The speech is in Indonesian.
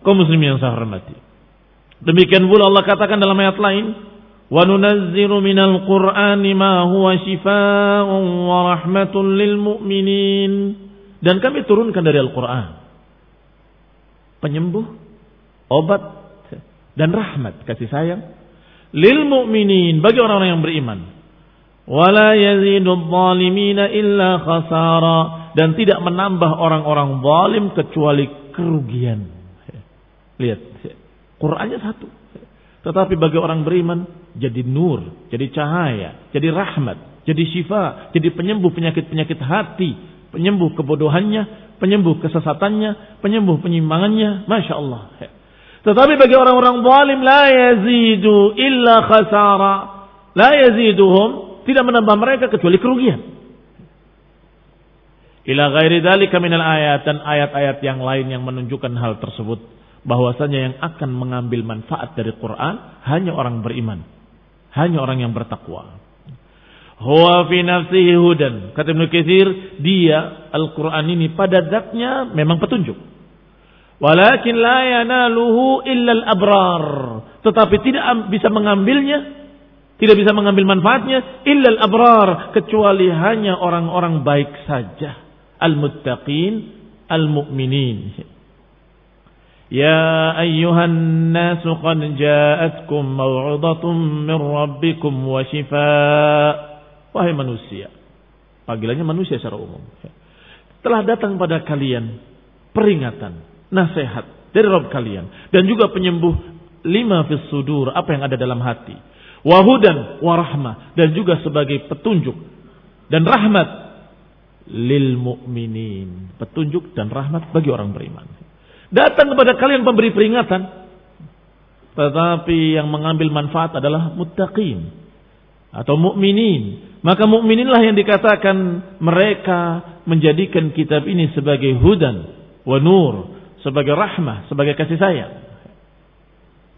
Kau muslimin yang saya hormati. Demikian pula Allah katakan dalam ayat lain, "Wa nunazzilu minal Qur'ani ma huwa shifaa'un wa rahmatun lil mu'minin." Dan kami turunkan dari Al-Qur'an penyembuh, obat dan rahmat kasih sayang lil mu'minin bagi orang-orang yang beriman. Wala yazidul zalimina illa khasara dan tidak menambah orang-orang zalim kecuali kerugian. Lihat, Qur'annya satu. Tetapi bagi orang beriman jadi nur, jadi cahaya, jadi rahmat, jadi syifa, jadi penyembuh penyakit-penyakit hati, penyembuh kebodohannya, penyembuh kesesatannya, penyembuh penyimpangannya, masya Allah. Tetapi bagi orang-orang zalim la yazidu illa khasara, la yaziduhum tidak menambah mereka kecuali kerugian. Ila ghairi dzalika minal ayat dan ayat-ayat yang lain yang menunjukkan hal tersebut bahwasanya yang akan mengambil manfaat dari Quran hanya orang beriman, hanya orang yang bertakwa. Huwa fi nafsihi hudan. Kata Ibnu Katsir, dia Al-Qur'an ini pada zatnya memang petunjuk. Walakin la yanaluhu illa al-abrar. Tetapi tidak bisa mengambilnya, tidak bisa mengambil manfaatnya illa al-abrar kecuali hanya orang-orang baik saja. Al-muttaqin, al-mu'minin. يا أيها الناس قد جاءتكم موعظة من ربكم وشفاء Wahai manusia Panggilannya manusia secara umum Telah datang pada kalian Peringatan, nasihat Dari Rabb kalian Dan juga penyembuh Lima fis sudur Apa yang ada dalam hati Wahudan warahmah Dan juga sebagai petunjuk Dan rahmat Lil mu'minin Petunjuk dan rahmat bagi orang beriman Datang kepada kalian pemberi peringatan. Tetapi yang mengambil manfaat adalah muttaqin atau mukminin. Maka mukmininlah yang dikatakan mereka menjadikan kitab ini sebagai hudan wa nur, sebagai rahmah, sebagai kasih sayang.